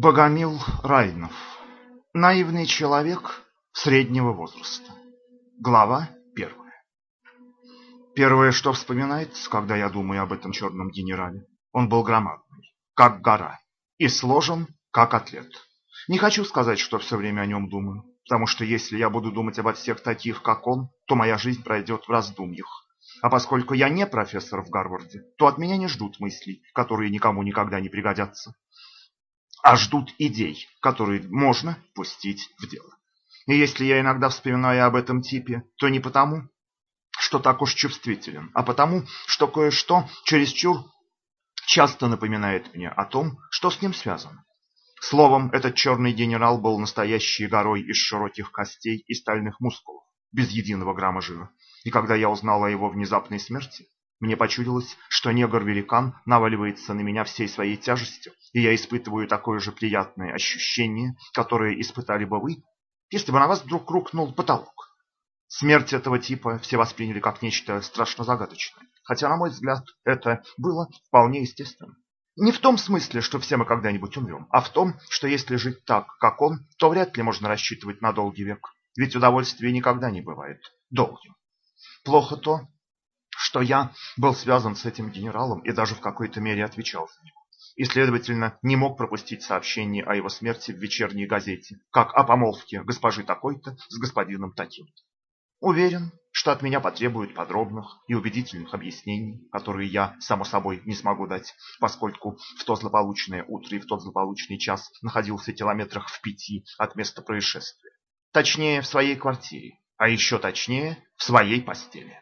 Богомил Райнов. Наивный человек среднего возраста. Глава первая. Первое, что вспоминается, когда я думаю об этом черном генерале, он был громадный, как гора, и сложен, как атлет. Не хочу сказать, что все время о нем думаю, потому что если я буду думать обо всех таких, как он, то моя жизнь пройдет в раздумьях. А поскольку я не профессор в Гарварде, то от меня не ждут мыслей, которые никому никогда не пригодятся а ждут идей, которые можно пустить в дело. И если я иногда вспоминаю об этом типе, то не потому, что так уж чувствителен, а потому, что кое-что чересчур часто напоминает мне о том, что с ним связано. Словом, этот черный генерал был настоящей горой из широких костей и стальных мускулов, без единого грамма жира. И когда я узнал о его внезапной смерти, мне почудилось, что негр-великан наваливается на меня всей своей тяжестью, и я испытываю такое же приятное ощущение, которое испытали бы вы, если бы на вас вдруг рухнул потолок. Смерть этого типа все восприняли как нечто страшно загадочное, хотя, на мой взгляд, это было вполне естественно. Не в том смысле, что все мы когда-нибудь умрем, а в том, что если жить так, как он, то вряд ли можно рассчитывать на долгий век, ведь удовольствие никогда не бывает долгим. Плохо то, что я был связан с этим генералом и даже в какой-то мере отвечал за него. И, следовательно, не мог пропустить сообщение о его смерти в вечерней газете, как о помолвке госпожи такой-то с господином таким-то. Уверен, что от меня потребуют подробных и убедительных объяснений, которые я, само собой, не смогу дать, поскольку в то злополучное утро и в тот злополучный час находился километрах в пяти от места происшествия. Точнее, в своей квартире, а еще точнее, в своей постели.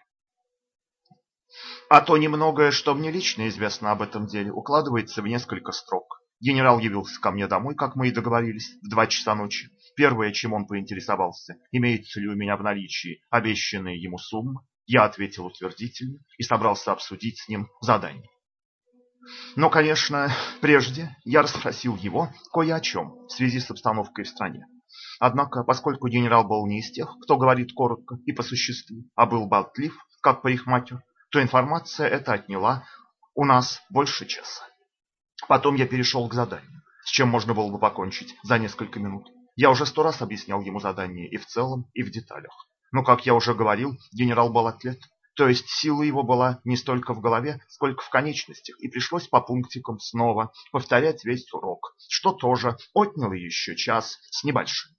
А то немногое, что мне лично известно об этом деле, укладывается в несколько строк. Генерал явился ко мне домой, как мы и договорились, в два часа ночи. Первое, чем он поинтересовался, имеется ли у меня в наличии обещанные ему суммы, я ответил утвердительно и собрался обсудить с ним задание. Но, конечно, прежде я расспросил его кое о чем в связи с обстановкой в стране. Однако, поскольку генерал был не из тех, кто говорит коротко и по существу, а был болтлив, как парикмахер, то информация эта отняла у нас больше часа. Потом я перешел к заданию, с чем можно было бы покончить за несколько минут. Я уже сто раз объяснял ему задание и в целом, и в деталях. Но, как я уже говорил, генерал был атлет, то есть сила его была не столько в голове, сколько в конечностях, и пришлось по пунктикам снова повторять весь урок, что тоже отняло еще час с небольшим.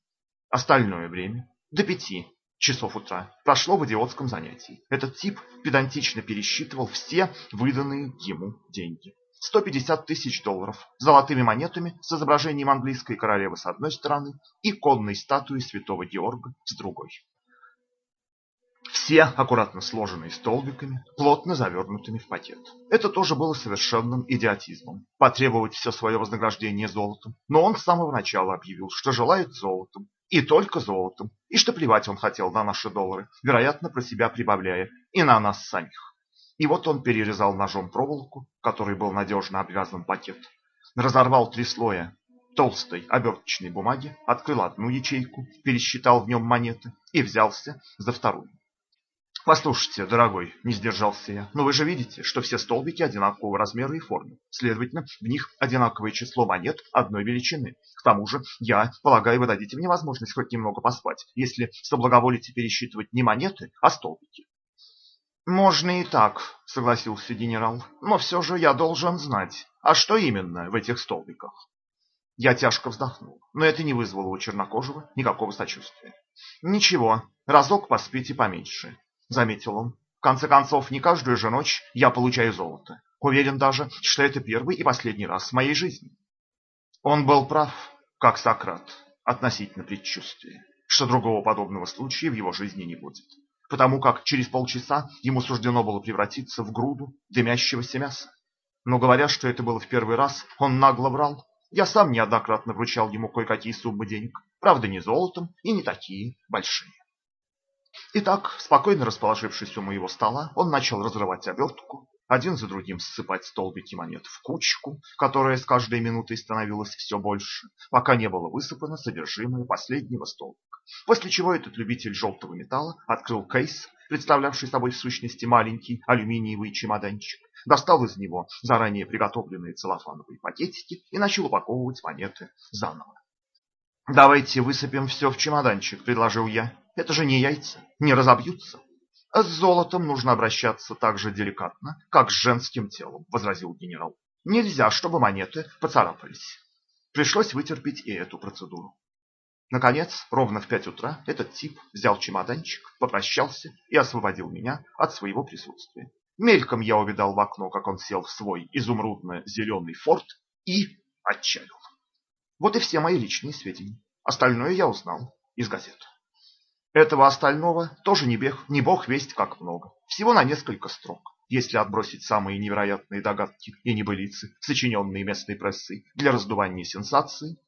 Остальное время, до пяти, часов утра прошло в идиотском занятии. Этот тип педантично пересчитывал все выданные ему деньги. 150 тысяч долларов золотыми монетами с изображением английской королевы с одной стороны и конной статуей святого Георга с другой. Все аккуратно сложенные столбиками, плотно завернутыми в пакет. Это тоже было совершенным идиотизмом. Потребовать все свое вознаграждение золотом. Но он с самого начала объявил, что желает золотом, и только золотом, и что плевать он хотел на наши доллары, вероятно, про себя прибавляя, и на нас самих. И вот он перерезал ножом проволоку, которой был надежно обвязан пакет, разорвал три слоя толстой оберточной бумаги, открыл одну ячейку, пересчитал в нем монеты и взялся за вторую. Послушайте, дорогой, не сдержался я, но вы же видите, что все столбики одинакового размера и формы. Следовательно, в них одинаковое число монет одной величины. К тому же, я полагаю, вы дадите мне возможность хоть немного поспать, если соблаговолите пересчитывать не монеты, а столбики. Можно и так, согласился генерал, но все же я должен знать, а что именно в этих столбиках? Я тяжко вздохнул, но это не вызвало у чернокожего никакого сочувствия. Ничего, разок поспите поменьше. — заметил он. «В конце концов, не каждую же ночь я получаю золото. Уверен даже, что это первый и последний раз в моей жизни». Он был прав, как Сократ, относительно предчувствия, что другого подобного случая в его жизни не будет, потому как через полчаса ему суждено было превратиться в груду дымящегося мяса. Но говоря, что это было в первый раз, он нагло врал. Я сам неоднократно вручал ему кое-какие суммы денег, правда не золотом и не такие большие. Итак, спокойно расположившись у моего стола, он начал разрывать обертку, один за другим ссыпать столбики монет в кучку, которая с каждой минутой становилась все больше, пока не было высыпано содержимое последнего столбика. После чего этот любитель желтого металла открыл кейс, представлявший собой в сущности маленький алюминиевый чемоданчик, достал из него заранее приготовленные целлофановые пакетики и начал упаковывать монеты заново. «Давайте высыпем все в чемоданчик», — предложил я. «Это же не яйца, не разобьются». «С золотом нужно обращаться так же деликатно, как с женским телом», — возразил генерал. «Нельзя, чтобы монеты поцарапались». Пришлось вытерпеть и эту процедуру. Наконец, ровно в пять утра этот тип взял чемоданчик, попрощался и освободил меня от своего присутствия. Мельком я увидал в окно, как он сел в свой изумрудно-зеленый форт и отчалил. Вот и все мои личные сведения. Остальное я узнал из газет. Этого остального тоже не, бег, не бог весть как много. Всего на несколько строк. Если отбросить самые невероятные догадки и небылицы, сочиненные местной прессой для раздувания сенсации,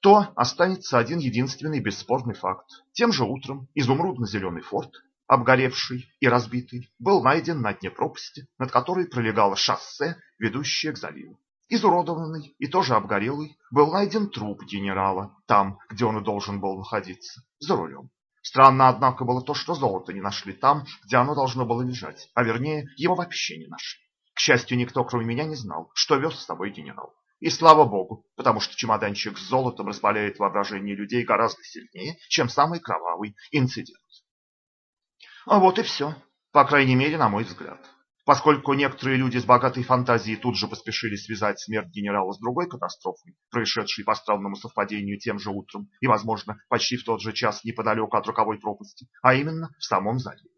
то останется один единственный бесспорный факт. Тем же утром изумрудно-зеленый форт, обгоревший и разбитый, был найден на дне пропасти, над которой пролегало шоссе, ведущее к заливу. Изуродованный и тоже обгорелый был найден труп генерала, там, где он и должен был находиться, за рулем. Странно, однако, было то, что золото не нашли там, где оно должно было лежать, а вернее, его вообще не нашли. К счастью, никто, кроме меня, не знал, что вез с собой генерал. И слава богу, потому что чемоданчик с золотом распаляет воображение людей гораздо сильнее, чем самый кровавый инцидент. А вот и все, по крайней мере, на мой взгляд. Поскольку некоторые люди с богатой фантазией тут же поспешили связать смерть генерала с другой катастрофой, происшедшей по странному совпадению тем же утром и, возможно, почти в тот же час неподалеку от роковой пропасти, а именно в самом заливе.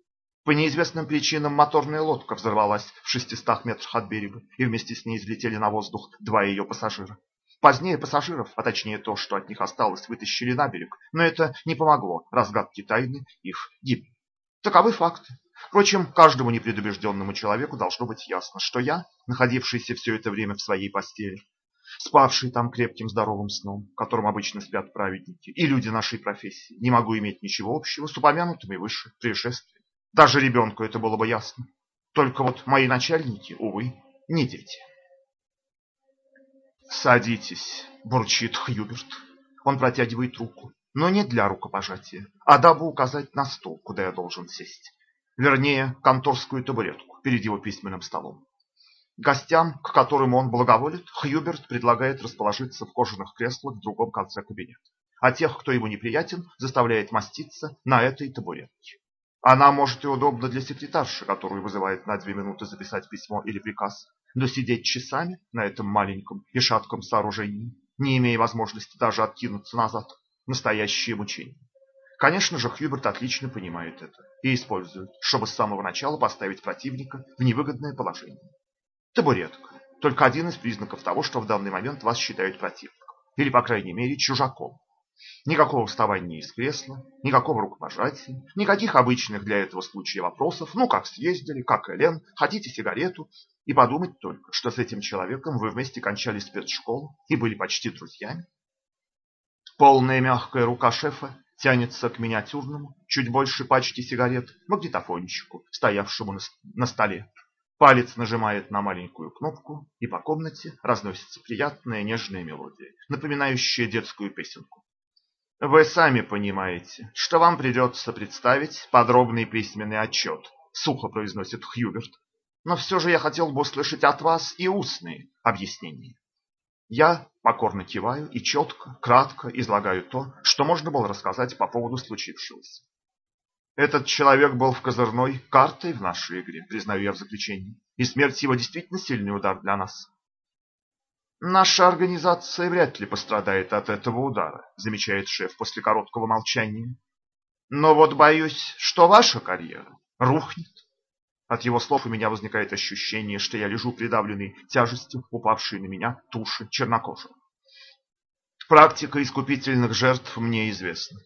По неизвестным причинам моторная лодка взорвалась в 600 метрах от берега, и вместе с ней взлетели на воздух два ее пассажира. Позднее пассажиров, а точнее то, что от них осталось, вытащили на берег, но это не помогло разгадке тайны их гибели. Таковы факты. Впрочем, каждому непредубежденному человеку должно быть ясно, что я, находившийся все это время в своей постели, спавший там крепким здоровым сном, которым обычно спят праведники, и люди нашей профессии, не могу иметь ничего общего с упомянутыми выше происшествиями. Даже ребенку это было бы ясно. Только вот мои начальники, увы, не дети. «Садитесь», – бурчит Хьюберт. Он протягивает руку, но не для рукопожатия, а дабы указать на стол, куда я должен сесть. Вернее, конторскую табуретку перед его письменным столом. Гостям, к которым он благоволит, Хьюберт предлагает расположиться в кожаных креслах в другом конце кабинета, а тех, кто ему неприятен, заставляет маститься на этой табуретке. Она, может, и удобна для секретарши, которую вызывает на две минуты записать письмо или приказ, но сидеть часами на этом маленьком и шатком сооружении, не имея возможности даже откинуться назад, настоящее мучение. Конечно же, Хьюберт отлично понимает это и использует, чтобы с самого начала поставить противника в невыгодное положение. Табуретка – только один из признаков того, что в данный момент вас считают противником, или, по крайней мере, чужаком, Никакого вставания из кресла, никакого рукопожатия, никаких обычных для этого случая вопросов, ну как съездили, как Элен, хотите сигарету, и подумать только, что с этим человеком вы вместе кончали спецшколу и были почти друзьями. Полная мягкая рука шефа тянется к миниатюрному, чуть больше пачки сигарет, магнитофончику, стоявшему на столе. Палец нажимает на маленькую кнопку, и по комнате разносится приятная нежная мелодия, напоминающая детскую песенку. Вы сами понимаете, что вам придется представить подробный письменный отчет, сухо произносит Хьюберт. Но все же я хотел бы услышать от вас и устные объяснения. Я покорно киваю и четко, кратко излагаю то, что можно было рассказать по поводу случившегося. Этот человек был в козырной картой в нашей игре, признаю я в заключении, и смерть его действительно сильный удар для нас. Наша организация вряд ли пострадает от этого удара, замечает шеф после короткого молчания. Но вот боюсь, что ваша карьера рухнет. От его слов у меня возникает ощущение, что я лежу придавленный тяжестью упавшей на меня туши чернокожего. Практика искупительных жертв мне известна.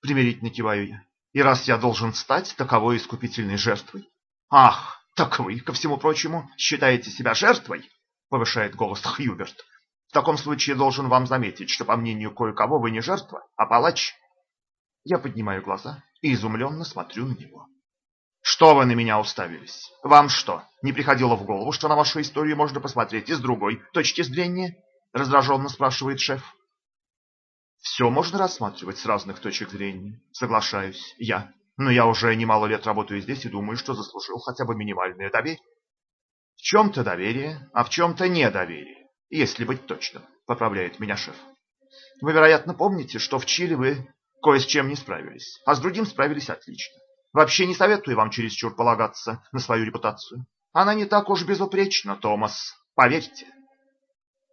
Примирительно киваю я. И раз я должен стать таковой искупительной жертвой... Ах, так вы, ко всему прочему, считаете себя жертвой? повышает голос Хьюберт. В таком случае должен вам заметить, что, по мнению кое-кого, вы не жертва, а палач. Я поднимаю глаза и изумленно смотрю на него. Что вы на меня уставились? Вам что, не приходило в голову, что на вашу историю можно посмотреть и с другой точки зрения? Раздраженно спрашивает шеф. Все можно рассматривать с разных точек зрения, соглашаюсь я. Но я уже немало лет работаю здесь и думаю, что заслужил хотя бы минимальное доверие. В чем-то доверие, а в чем-то недоверие, если быть точным, поправляет меня шеф. Вы, вероятно, помните, что в Чили вы кое с чем не справились, а с другим справились отлично. Вообще не советую вам чересчур полагаться на свою репутацию. Она не так уж безупречна, Томас, поверьте.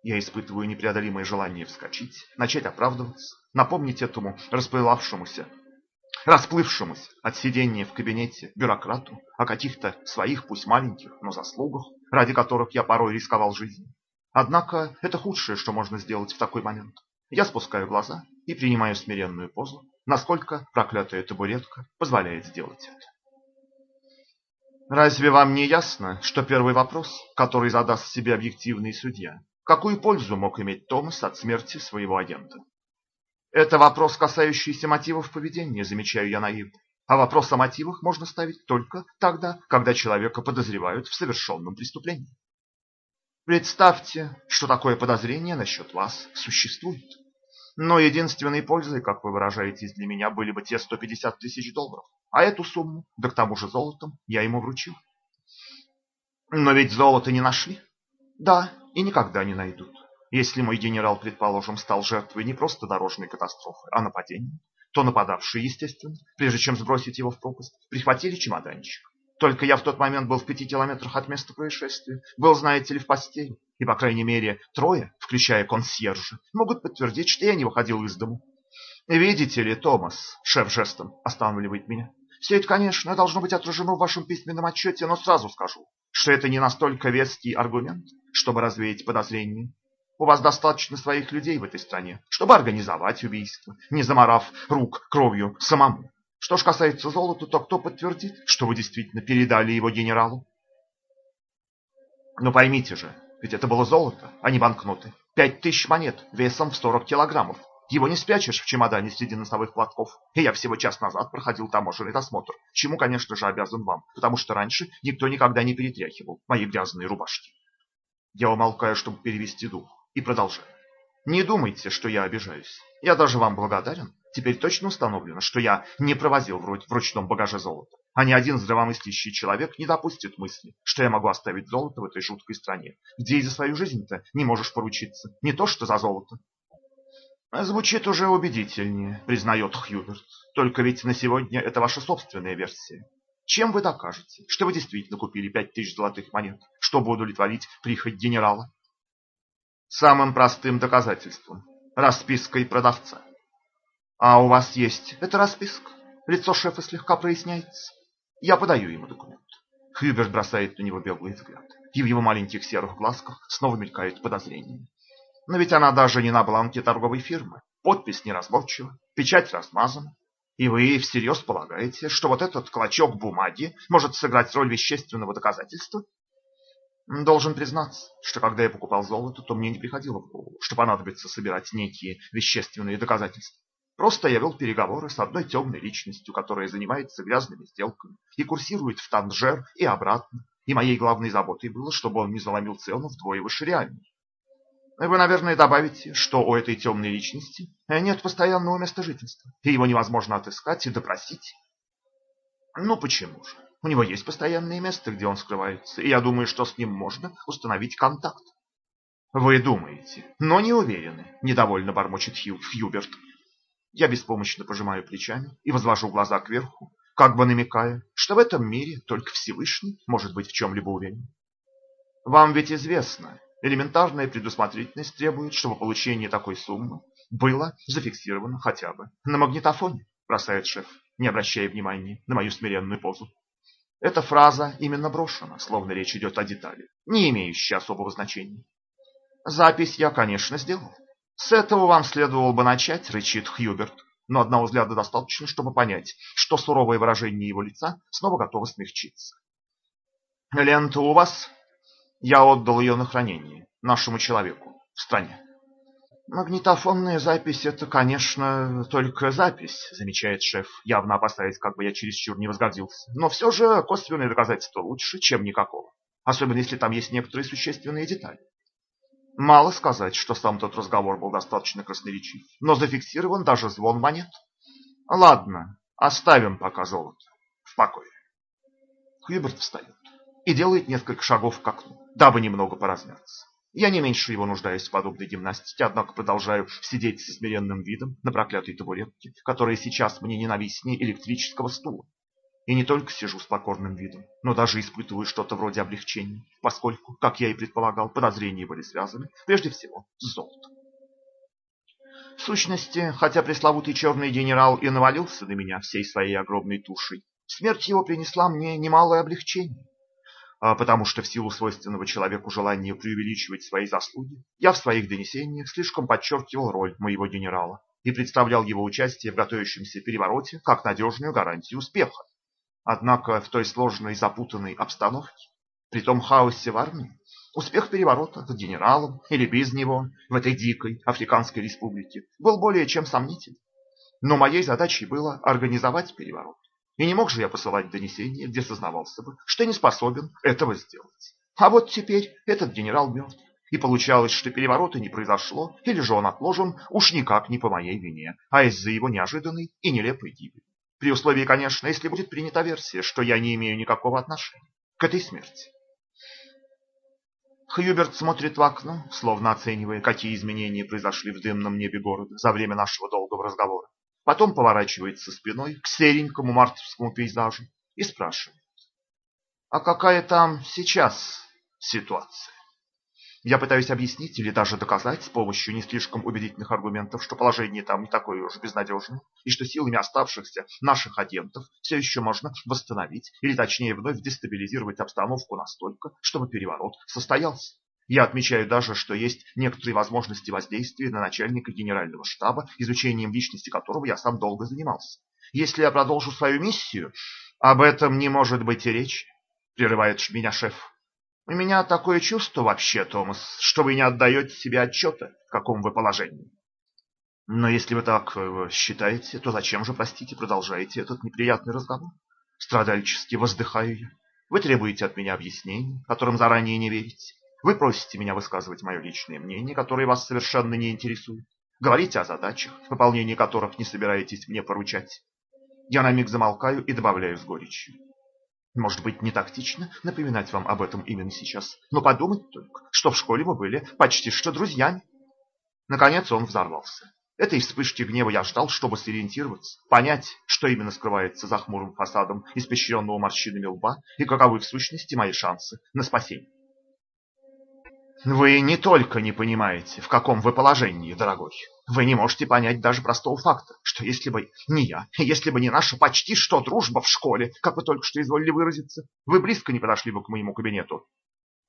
Я испытываю непреодолимое желание вскочить, начать оправдываться, напомнить этому расплывавшемуся, расплывшемуся от сидения в кабинете бюрократу о каких-то своих, пусть маленьких, но заслугах, ради которых я порой рисковал жизнью. Однако это худшее, что можно сделать в такой момент. Я спускаю глаза и принимаю смиренную позу, насколько проклятая табуретка позволяет сделать это. Разве вам не ясно, что первый вопрос, который задаст себе объективный судья, какую пользу мог иметь Томас от смерти своего агента? Это вопрос, касающийся мотивов поведения, замечаю я наивно. А вопрос о мотивах можно ставить только тогда, когда человека подозревают в совершенном преступлении. Представьте, что такое подозрение насчет вас существует. Но единственной пользой, как вы выражаетесь, для меня были бы те 150 тысяч долларов. А эту сумму, да к тому же золотом, я ему вручил. Но ведь золото не нашли. Да, и никогда не найдут. Если мой генерал, предположим, стал жертвой не просто дорожной катастрофы, а нападения, то нападавшие, естественно, прежде чем сбросить его в пропасть, прихватили чемоданчик. Только я в тот момент был в пяти километрах от места происшествия, был, знаете ли, в постели, и, по крайней мере, трое, включая консьержа, могут подтвердить, что я не выходил из дому. Видите ли, Томас, шеф жестом останавливает меня, все это, конечно, должно быть отражено в вашем письменном отчете, но сразу скажу, что это не настолько веский аргумент, чтобы развеять подозрения. У вас достаточно своих людей в этой стране, чтобы организовать убийство, не заморав рук кровью самому. Что ж касается золота, то кто подтвердит, что вы действительно передали его генералу? Но поймите же, ведь это было золото, а не банкноты. Пять тысяч монет весом в 40 килограммов. Его не спрячешь в чемодане среди носовых платков. И я всего час назад проходил таможенный досмотр, чему, конечно же, обязан вам, потому что раньше никто никогда не перетряхивал мои грязные рубашки. Я умолкаю, чтобы перевести дух и продолжаю. Не думайте, что я обижаюсь. Я даже вам благодарен. Теперь точно установлено, что я не провозил в ручном багаже золото. А ни один здравомыслящий человек не допустит мысли, что я могу оставить золото в этой жуткой стране, где и за свою жизнь-то не можешь поручиться, не то что за золото. Звучит уже убедительнее, признает Хьюберт. Только ведь на сегодня это ваша собственная версия. Чем вы докажете, что вы действительно купили пять тысяч золотых монет, чтобы удовлетворить прихоть генерала? Самым простым доказательством – распиской продавца. А у вас есть эта расписка? Лицо шефа слегка проясняется. Я подаю ему документ. Хьюберт бросает на него беглый взгляд. И в его маленьких серых глазках снова мелькает подозрение. Но ведь она даже не на бланке торговой фирмы. Подпись неразборчива, печать размазана. И вы всерьез полагаете, что вот этот клочок бумаги может сыграть роль вещественного доказательства? Должен признаться, что когда я покупал золото, то мне не приходило в голову, что понадобится собирать некие вещественные доказательства. Просто я вел переговоры с одной темной личностью, которая занимается грязными сделками и курсирует в Танжер и обратно. И моей главной заботой было, чтобы он не заломил цену вдвое выше реальной. Вы, наверное, добавите, что у этой темной личности нет постоянного места жительства, и его невозможно отыскать и допросить. Ну почему же? У него есть постоянное место, где он скрывается, и я думаю, что с ним можно установить контакт. Вы думаете, но не уверены, недовольно бормочет Хью, Хьюберт. Я беспомощно пожимаю плечами и возвожу глаза кверху, как бы намекая, что в этом мире только Всевышний может быть в чем-либо уверен. Вам ведь известно, элементарная предусмотрительность требует, чтобы получение такой суммы было зафиксировано хотя бы на магнитофоне, бросает шеф, не обращая внимания на мою смиренную позу. Эта фраза именно брошена, словно речь идет о детали, не имеющей особого значения. Запись я, конечно, сделал. С этого вам следовало бы начать, рычит Хьюберт. Но одного взгляда достаточно, чтобы понять, что суровое выражение его лица снова готово смягчиться. Лента у вас? Я отдал ее на хранение нашему человеку в стране. Магнитофонная запись – это, конечно, только запись, замечает шеф, явно опасаясь, как бы я чересчур не возгордился. Но все же косвенное доказательство лучше, чем никакого. Особенно, если там есть некоторые существенные детали. Мало сказать, что сам тот разговор был достаточно красноречив, но зафиксирован даже звон монет. Ладно, оставим пока золото в покое. Хьюберт встает. и делает несколько шагов к окну, дабы немного поразмяться. Я не меньше его нуждаюсь в подобной гимнастике, однако продолжаю сидеть со смиренным видом на проклятой табуретке, которая сейчас мне ненавистнее электрического стула. И не только сижу с покорным видом, но даже испытываю что-то вроде облегчения, поскольку, как я и предполагал, подозрения были связаны прежде всего с золотом. В сущности, хотя пресловутый черный генерал и навалился на меня всей своей огромной тушей, смерть его принесла мне немалое облегчение. А потому что в силу свойственного человеку желания преувеличивать свои заслуги, я в своих донесениях слишком подчеркивал роль моего генерала и представлял его участие в готовящемся перевороте как надежную гарантию успеха. Однако в той сложной запутанной обстановке, при том хаосе в армии, успех переворота с генералом или без него в этой дикой Африканской республике был более чем сомнителен. Но моей задачей было организовать переворот. И не мог же я посылать донесение, где сознавался бы, что не способен этого сделать. А вот теперь этот генерал мертв. И получалось, что переворота не произошло, или же он отложен уж никак не по моей вине, а из-за его неожиданной и нелепой гибели. При условии, конечно, если будет принята версия, что я не имею никакого отношения к этой смерти. Хьюберт смотрит в окно, словно оценивая, какие изменения произошли в дымном небе города за время нашего долгого разговора. Потом поворачивается спиной к серенькому мартовскому пейзажу и спрашивает. А какая там сейчас ситуация? Я пытаюсь объяснить или даже доказать с помощью не слишком убедительных аргументов, что положение там не такое уж безнадежное, и что силами оставшихся наших агентов все еще можно восстановить, или точнее вновь дестабилизировать обстановку настолько, чтобы переворот состоялся. Я отмечаю даже, что есть некоторые возможности воздействия на начальника генерального штаба, изучением личности которого я сам долго занимался. Если я продолжу свою миссию, об этом не может быть и речи, прерывает меня шеф. У меня такое чувство вообще, Томас, что вы не отдаете себе отчета, в каком вы положении. Но если вы так э, считаете, то зачем же, простите, продолжаете этот неприятный разговор? Страдальчески воздыхаю я. Вы требуете от меня объяснений, которым заранее не верите. Вы просите меня высказывать мое личное мнение, которое вас совершенно не интересует. Говорите о задачах, выполнение которых не собираетесь мне поручать. Я на миг замолкаю и добавляю с горечью. Может быть, не тактично напоминать вам об этом именно сейчас, но подумать только, что в школе мы были почти что друзьями. Наконец он взорвался. Этой вспышки гнева я ждал, чтобы сориентироваться, понять, что именно скрывается за хмурым фасадом испещренного морщинами лба и каковы в сущности мои шансы на спасение. Вы не только не понимаете, в каком вы положении, дорогой. Вы не можете понять даже простого факта, что если бы не я, если бы не наша почти что дружба в школе, как вы только что изволили выразиться, вы близко не подошли бы к моему кабинету.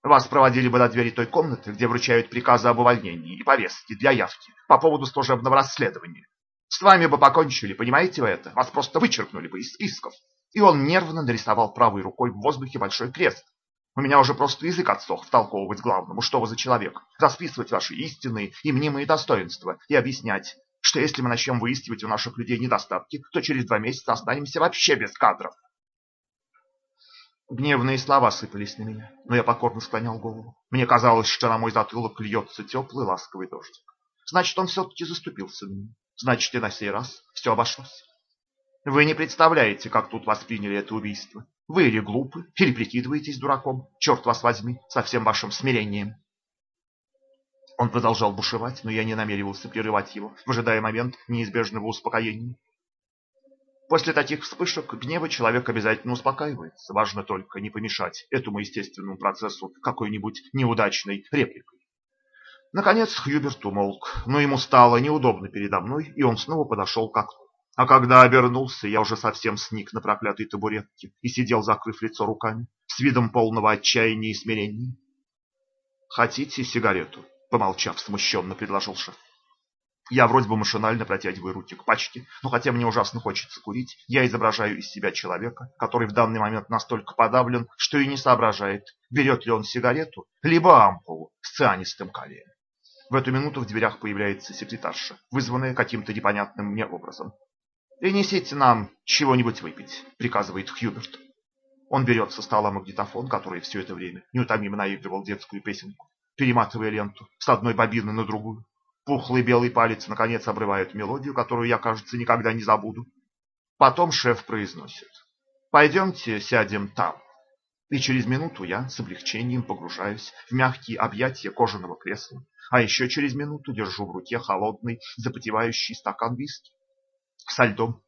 Вас проводили бы до двери той комнаты, где вручают приказы об увольнении и повестки для явки по поводу служебного расследования. С вами бы покончили, понимаете вы это? Вас просто вычеркнули бы из списков. И он нервно нарисовал правой рукой в воздухе большой крест, у меня уже просто язык отсох втолковывать главному, что вы за человек, расписывать ваши истинные и мнимые достоинства и объяснять, что если мы начнем выискивать у наших людей недостатки, то через два месяца останемся вообще без кадров. Гневные слова сыпались на меня, но я покорно склонял голову. Мне казалось, что на мой затылок льется теплый ласковый дождик. Значит, он все-таки заступился на меня. Значит, и на сей раз все обошлось. Вы не представляете, как тут восприняли это убийство. Вы или глупы, или прикидываетесь дураком, черт вас возьми, со всем вашим смирением. Он продолжал бушевать, но я не намеревался прерывать его, выжидая момент неизбежного успокоения. После таких вспышек гнева человек обязательно успокаивается. Важно только не помешать этому естественному процессу какой-нибудь неудачной репликой. Наконец Хьюберт умолк, но ему стало неудобно передо мной, и он снова подошел к окну. А когда обернулся, я уже совсем сник на проклятой табуретке и сидел, закрыв лицо руками, с видом полного отчаяния и смирения. «Хотите сигарету?» — помолчав, смущенно предложил шеф. Я вроде бы машинально протягиваю руки к пачке, но хотя мне ужасно хочется курить, я изображаю из себя человека, который в данный момент настолько подавлен, что и не соображает, берет ли он сигарету, либо ампулу с цианистым калием. В эту минуту в дверях появляется секретарша, вызванная каким-то непонятным мне образом. «Принесите нам чего-нибудь выпить», — приказывает Хьюберт. Он берет со стола магнитофон, который все это время неутомимо наигрывал детскую песенку, перематывая ленту с одной бобины на другую. Пухлый белый палец наконец обрывает мелодию, которую я, кажется, никогда не забуду. Потом шеф произносит. «Пойдемте сядем там». И через минуту я с облегчением погружаюсь в мягкие объятия кожаного кресла, а еще через минуту держу в руке холодный, запотевающий стакан виски со льдом.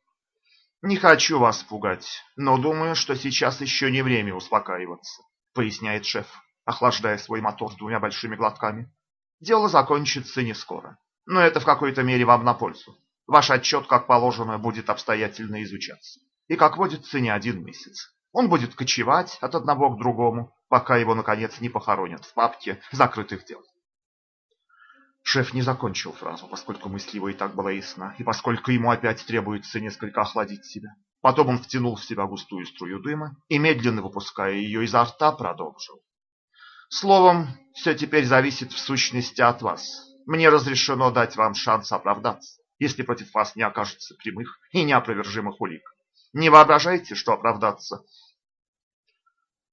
Не хочу вас пугать, но думаю, что сейчас еще не время успокаиваться, поясняет шеф, охлаждая свой мотор двумя большими глотками. Дело закончится не скоро, но это в какой-то мере вам на пользу. Ваш отчет, как положено, будет обстоятельно изучаться. И, как водится, не один месяц. Он будет кочевать от одного к другому, пока его, наконец, не похоронят в папке закрытых дел. Шеф не закончил фразу, поскольку мысль его и так была ясна, и поскольку ему опять требуется несколько охладить себя. Потом он втянул в себя густую струю дыма и, медленно выпуская ее изо рта, продолжил. Словом, все теперь зависит в сущности от вас. Мне разрешено дать вам шанс оправдаться, если против вас не окажется прямых и неопровержимых улик. Не воображайте, что оправдаться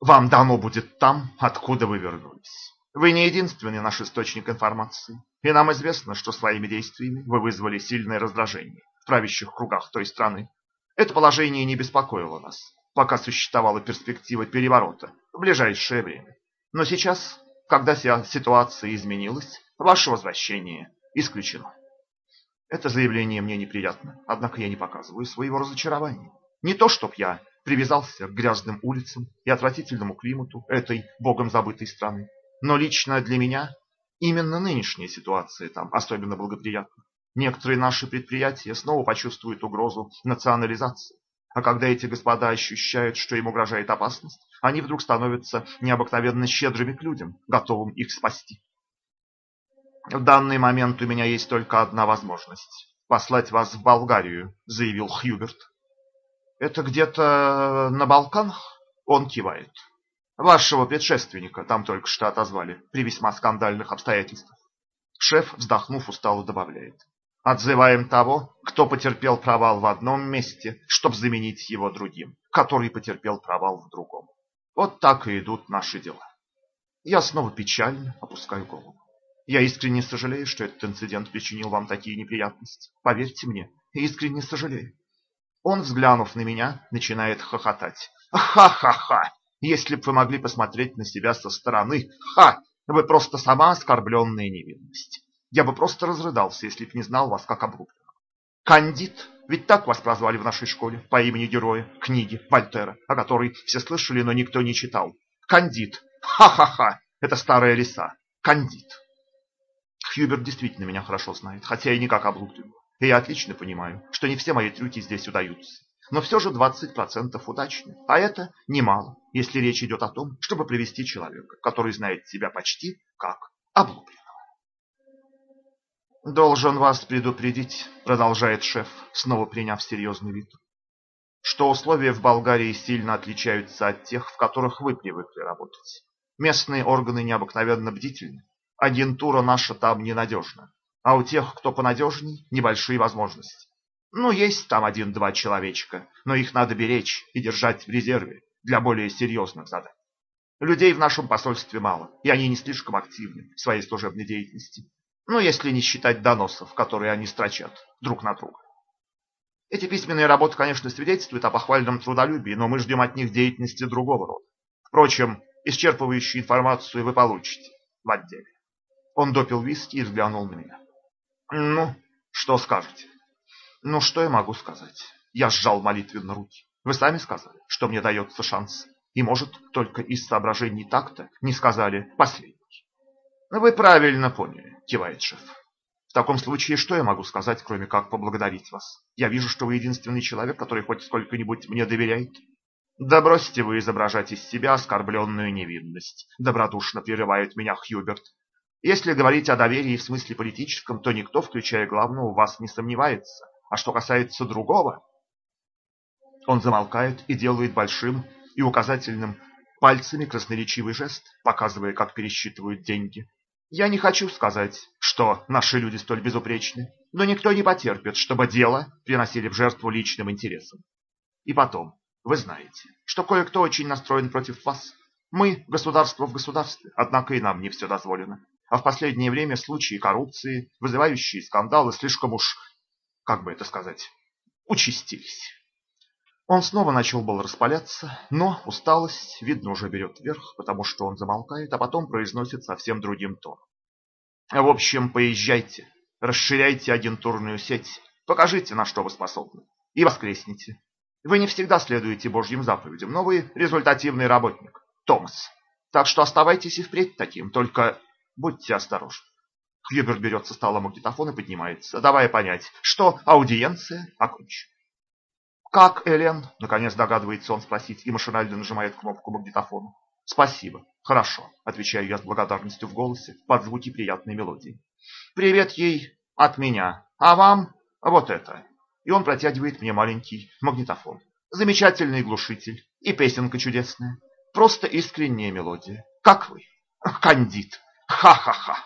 вам дано будет там, откуда вы вернулись. Вы не единственный наш источник информации, и нам известно, что своими действиями вы вызвали сильное раздражение в правящих кругах той страны. Это положение не беспокоило нас, пока существовала перспектива переворота в ближайшее время. Но сейчас, когда вся ситуация изменилась, ваше возвращение исключено. Это заявление мне неприятно, однако я не показываю своего разочарования. Не то, чтоб я привязался к грязным улицам и отвратительному климату этой богом забытой страны. Но лично для меня именно нынешняя ситуация там особенно благоприятна. Некоторые наши предприятия снова почувствуют угрозу национализации. А когда эти господа ощущают, что им угрожает опасность, они вдруг становятся необыкновенно щедрыми к людям, готовым их спасти. В данный момент у меня есть только одна возможность – послать вас в Болгарию, заявил Хьюберт. Это где-то на Балканах? Он кивает. Вашего предшественника там только что отозвали при весьма скандальных обстоятельствах. Шеф, вздохнув, устало добавляет. Отзываем того, кто потерпел провал в одном месте, чтобы заменить его другим, который потерпел провал в другом. Вот так и идут наши дела. Я снова печально опускаю голову. Я искренне сожалею, что этот инцидент причинил вам такие неприятности. Поверьте мне, искренне сожалею. Он, взглянув на меня, начинает хохотать. Ха-ха-ха! Если бы вы могли посмотреть на себя со стороны, ха! Вы просто сама оскорбленная невинность. Я бы просто разрыдался, если б не знал вас как обрубка. Кандид, ведь так вас прозвали в нашей школе, по имени героя, книги Вольтера, о которой все слышали, но никто не читал. Кандид, ха-ха-ха, это старая лиса, Кандид. Хьюберт действительно меня хорошо знает, хотя и не как Облуктин. И я отлично понимаю, что не все мои трюки здесь удаются. Но все же 20% удачны. А это немало, если речь идет о том, чтобы привести человека, который знает себя почти как облупленного. «Должен вас предупредить», — продолжает шеф, снова приняв серьезный вид, «что условия в Болгарии сильно отличаются от тех, в которых вы привыкли работать. Местные органы необыкновенно бдительны. Агентура наша там ненадежна. А у тех, кто понадежней, небольшие возможности. Ну, есть там один-два человечка, но их надо беречь и держать в резерве для более серьезных заданий. Людей в нашем посольстве мало, и они не слишком активны в своей служебной деятельности. Ну, если не считать доносов, которые они строчат друг на друга. Эти письменные работы, конечно, свидетельствуют о похвальном трудолюбии, но мы ждем от них деятельности другого рода. Впрочем, исчерпывающую информацию вы получите в отделе. Он допил виски и взглянул на меня. Ну, что скажете? Ну, что я могу сказать? Я сжал молитвенно руки. Вы сами сказали, что мне дается шанс. И, может, только из соображений так-то не сказали последний. Вы правильно поняли, кивает шеф. В таком случае, что я могу сказать, кроме как поблагодарить вас? Я вижу, что вы единственный человек, который хоть сколько-нибудь мне доверяет. Да бросьте вы изображать из себя оскорбленную невинность, добродушно прерывает меня Хьюберт. Если говорить о доверии в смысле политическом, то никто, включая главного, вас не сомневается. А что касается другого, он замолкает и делает большим и указательным пальцами красноречивый жест, показывая, как пересчитывают деньги. Я не хочу сказать, что наши люди столь безупречны, но никто не потерпит, чтобы дело приносили в жертву личным интересам. И потом, вы знаете, что кое-кто очень настроен против вас. Мы – государство в государстве, однако и нам не все дозволено а в последнее время случаи коррупции, вызывающие скандалы, слишком уж, как бы это сказать, участились. Он снова начал был распаляться, но усталость, видно, уже берет верх, потому что он замолкает, а потом произносит совсем другим тоном. В общем, поезжайте, расширяйте агентурную сеть, покажите, на что вы способны, и воскресните. Вы не всегда следуете Божьим заповедям, но вы результативный работник, Томас. Так что оставайтесь и впредь таким, только будьте осторожны. Хьюберт берет со стола магнитофон и поднимается, давая понять, что аудиенция окончена. «Как, Элен?» – наконец догадывается он спросить и машинально нажимает кнопку магнитофона. «Спасибо. Хорошо», – отвечаю я с благодарностью в голосе под звуки приятной мелодии. «Привет ей от меня. А вам вот это». И он протягивает мне маленький магнитофон. Замечательный глушитель и песенка чудесная. Просто искренняя мелодия. Как вы? Кандид. Ха-ха-ха.